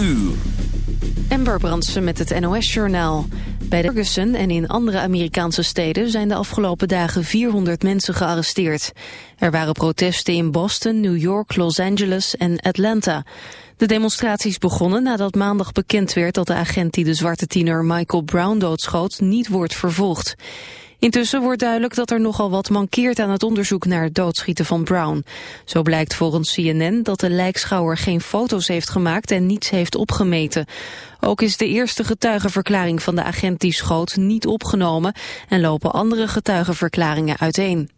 uur. Amber Brandsen met het NOS-journaal. Bij de Ferguson en in andere Amerikaanse steden zijn de afgelopen dagen 400 mensen gearresteerd. Er waren protesten in Boston, New York, Los Angeles en Atlanta. De demonstraties begonnen nadat maandag bekend werd dat de agent die de zwarte tiener Michael Brown doodschoot niet wordt vervolgd. Intussen wordt duidelijk dat er nogal wat mankeert aan het onderzoek naar het doodschieten van Brown. Zo blijkt volgens CNN dat de lijkschouwer geen foto's heeft gemaakt en niets heeft opgemeten. Ook is de eerste getuigenverklaring van de agent die schoot niet opgenomen en lopen andere getuigenverklaringen uiteen.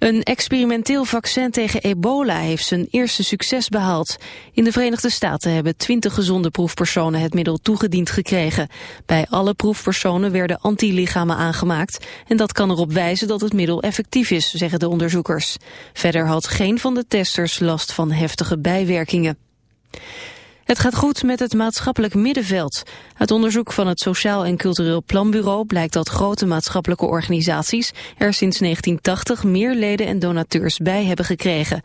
Een experimenteel vaccin tegen ebola heeft zijn eerste succes behaald. In de Verenigde Staten hebben twintig gezonde proefpersonen het middel toegediend gekregen. Bij alle proefpersonen werden antilichamen aangemaakt en dat kan erop wijzen dat het middel effectief is, zeggen de onderzoekers. Verder had geen van de testers last van heftige bijwerkingen. Het gaat goed met het maatschappelijk middenveld. Uit onderzoek van het Sociaal en Cultureel Planbureau blijkt dat grote maatschappelijke organisaties er sinds 1980 meer leden en donateurs bij hebben gekregen.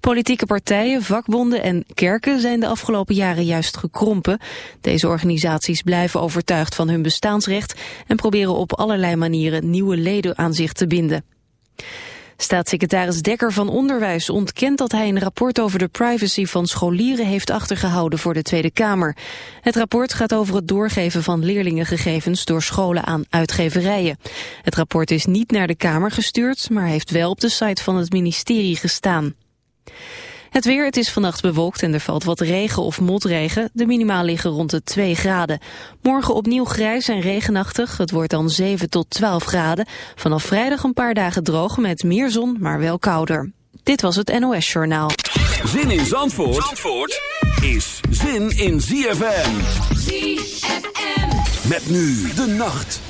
Politieke partijen, vakbonden en kerken zijn de afgelopen jaren juist gekrompen. Deze organisaties blijven overtuigd van hun bestaansrecht en proberen op allerlei manieren nieuwe leden aan zich te binden. Staatssecretaris Dekker van Onderwijs ontkent dat hij een rapport over de privacy van scholieren heeft achtergehouden voor de Tweede Kamer. Het rapport gaat over het doorgeven van leerlingengegevens door scholen aan uitgeverijen. Het rapport is niet naar de Kamer gestuurd, maar heeft wel op de site van het ministerie gestaan. Het weer, het is vannacht bewolkt en er valt wat regen of motregen. De minimaal liggen rond de 2 graden. Morgen opnieuw grijs en regenachtig. Het wordt dan 7 tot 12 graden. Vanaf vrijdag een paar dagen droog met meer zon, maar wel kouder. Dit was het NOS Journaal. Zin in Zandvoort, Zandvoort is zin in ZFM. ZFM. Met nu de nacht.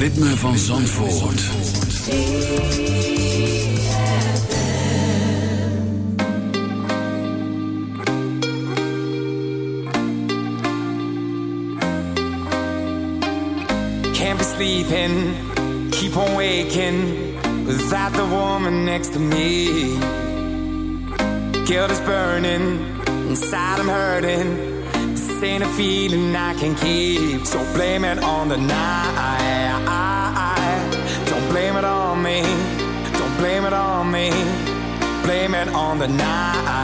ritme van Zandvoort. Can't be sleeping, keep on waking, without the woman next to me. Guilt is burning, inside I'm hurting, this ain't a feeling I can keep, so blame it on the night. the night.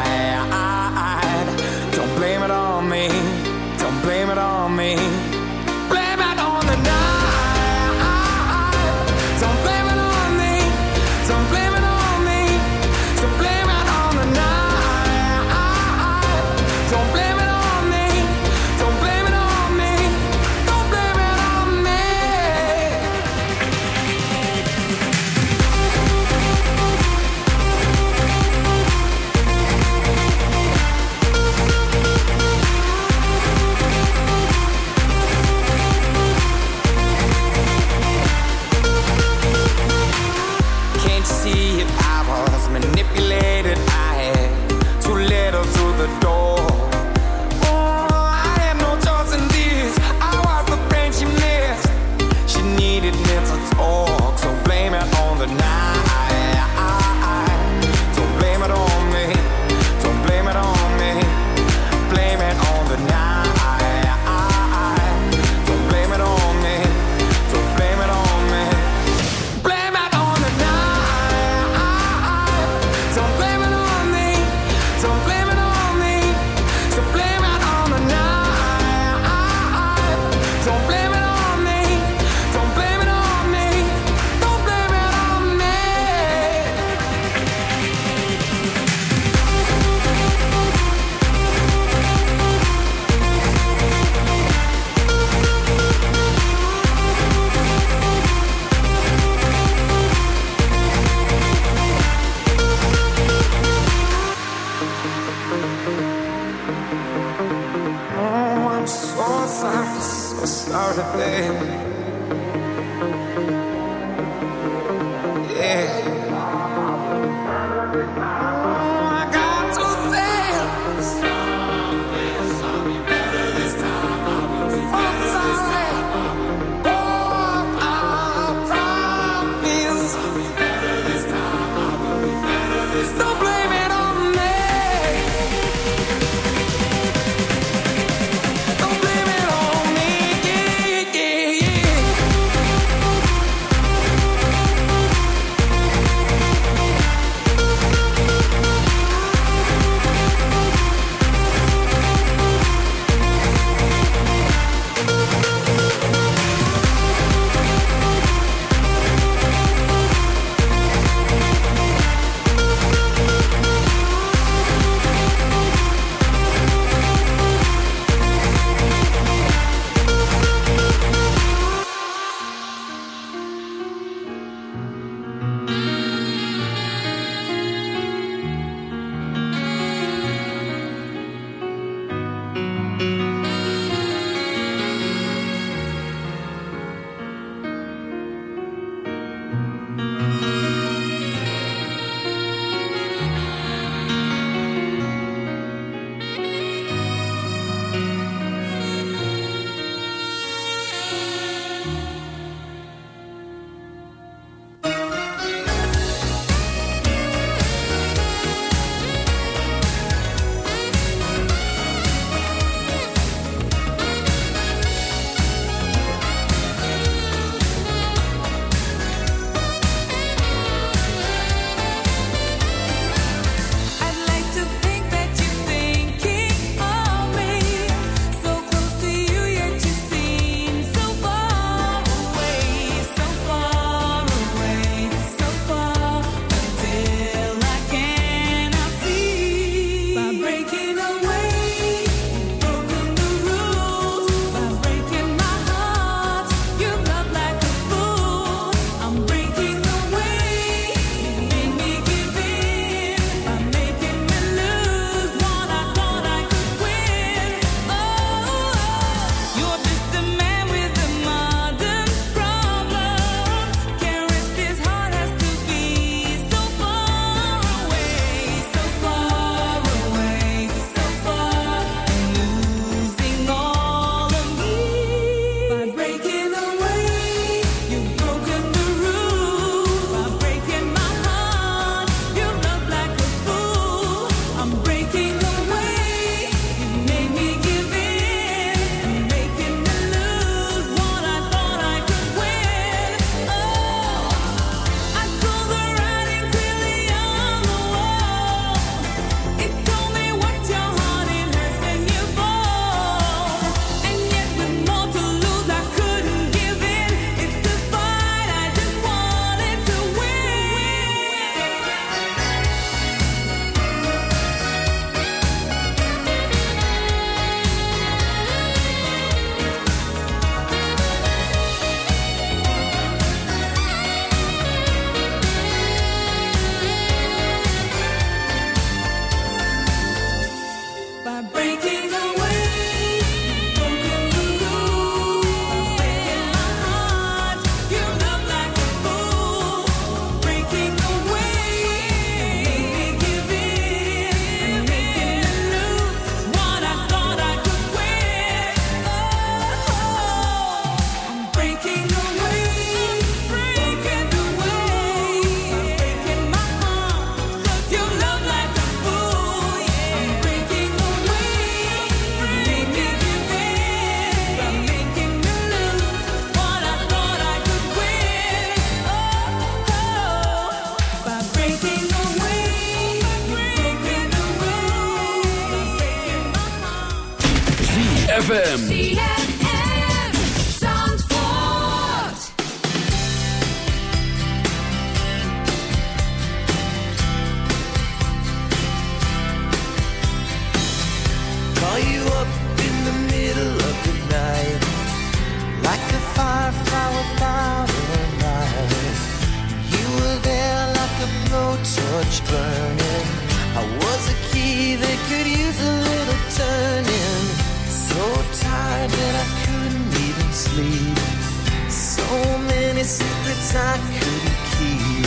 I couldn't keep.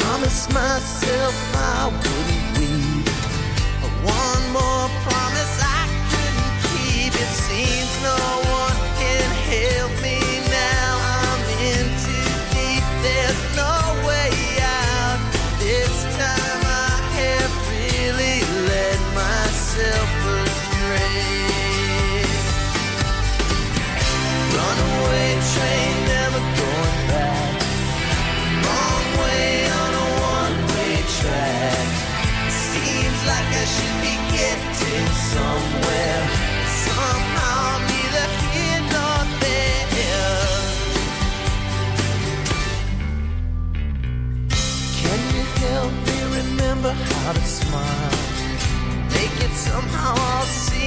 Promised myself I wouldn't.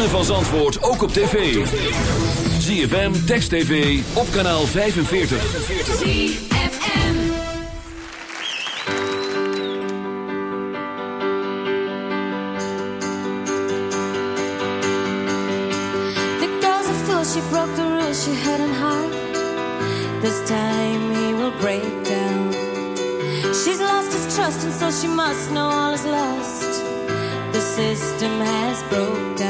ritme van Zandvoort ook op tv. ZFM, Text TV, op kanaal 45. ZFM The girl's a fool, she broke the rules she had in heart. This time he will break down. She's lost his trust and so she must know all is lost. The system has broke down.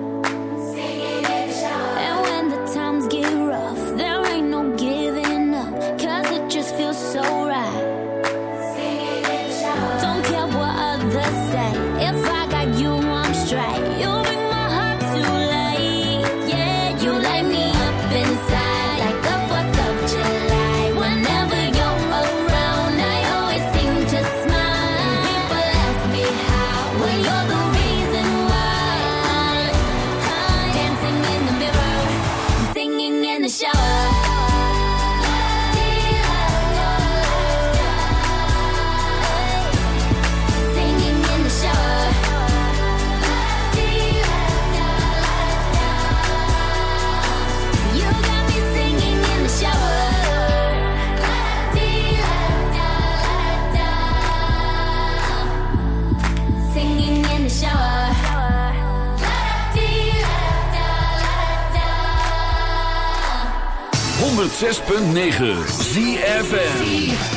106.9 ZFN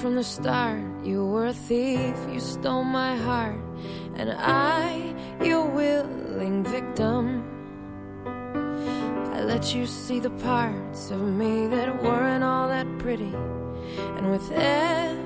from the start. You were a thief, you stole my heart, and I, your willing victim. I let you see the parts of me that weren't all that pretty, and with every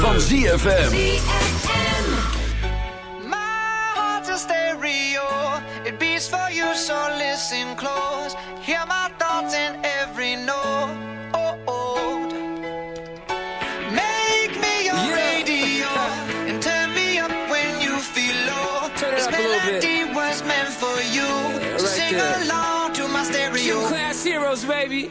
Van ZFM. My heart's a stereo. It beats for you, so listen close. Hear my thoughts in every note. Oh, oh. Make me your radio and turn me up when you feel low. Turn it this up a little bit. melody was meant for you. right Sing there. along to my stereo. You class heroes, baby.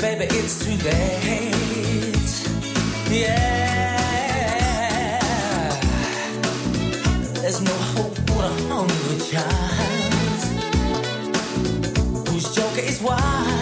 then baby, it's too late. Yeah. There's no hope for a hungry child whose joker is wild.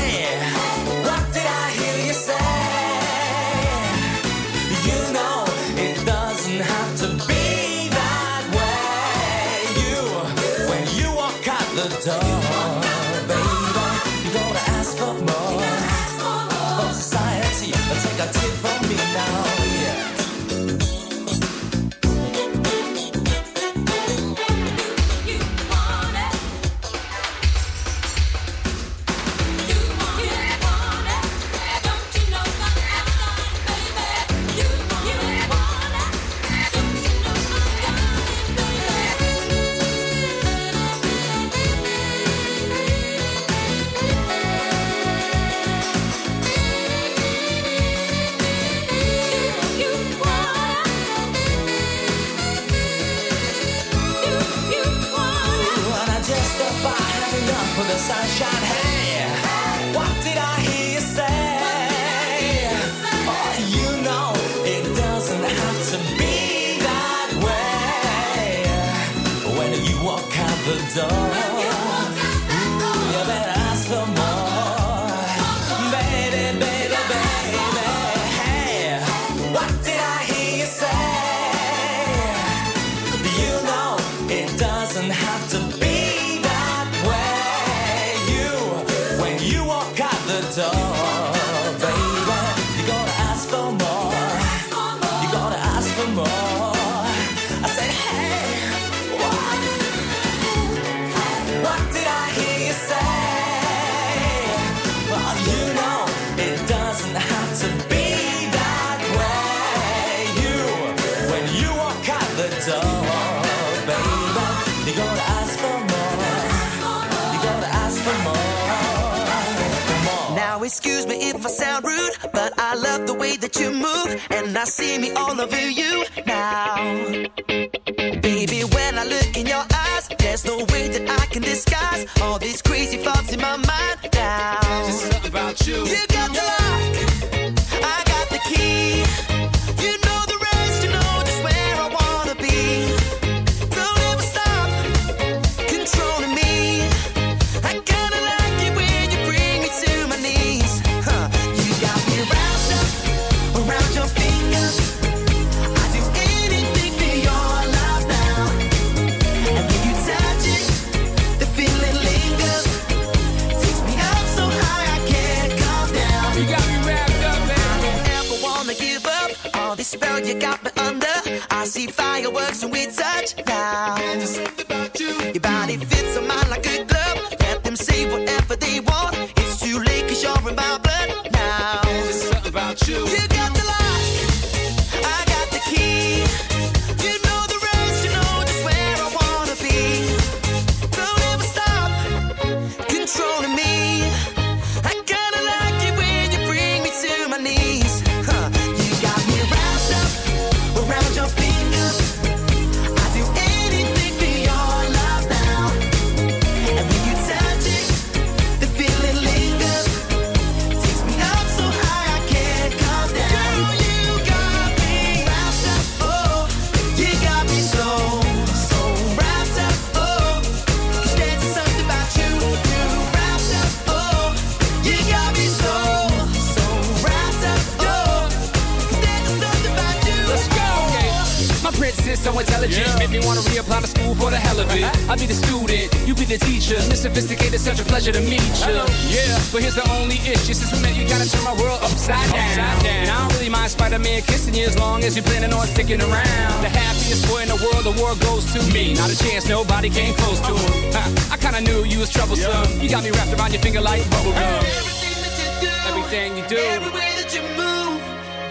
a chance, nobody came close to him. I, I kinda knew you was troublesome. Yeah. You got me wrapped around your finger like bubblegum. Everything that you do, everything you do, every way that you move,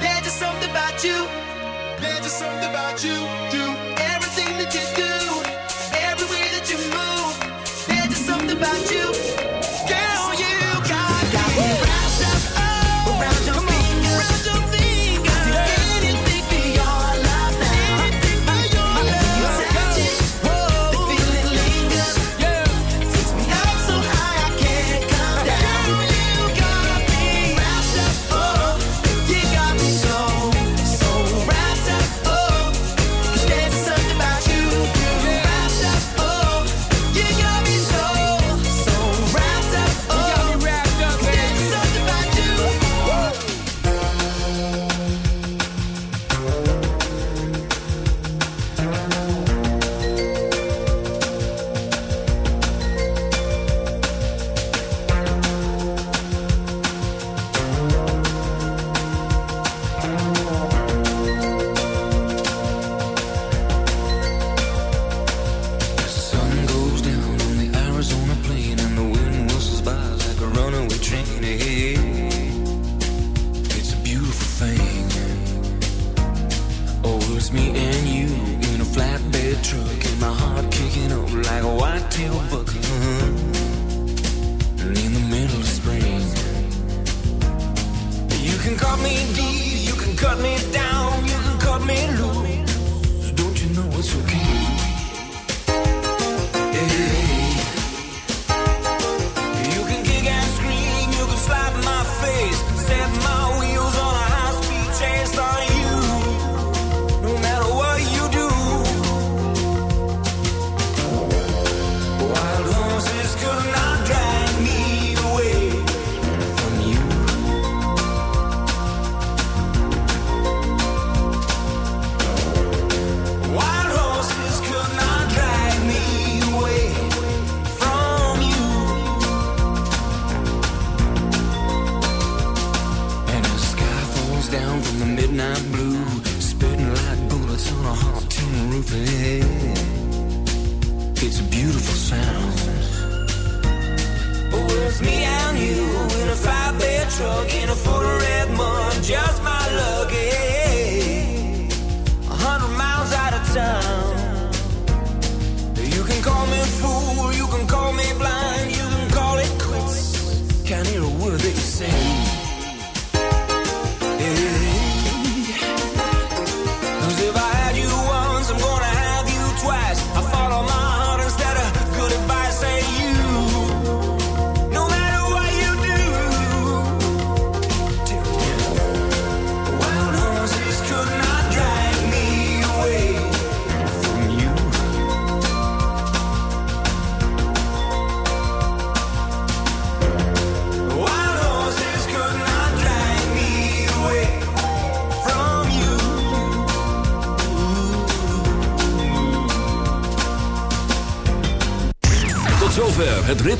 there's just something about you. There's just something about you.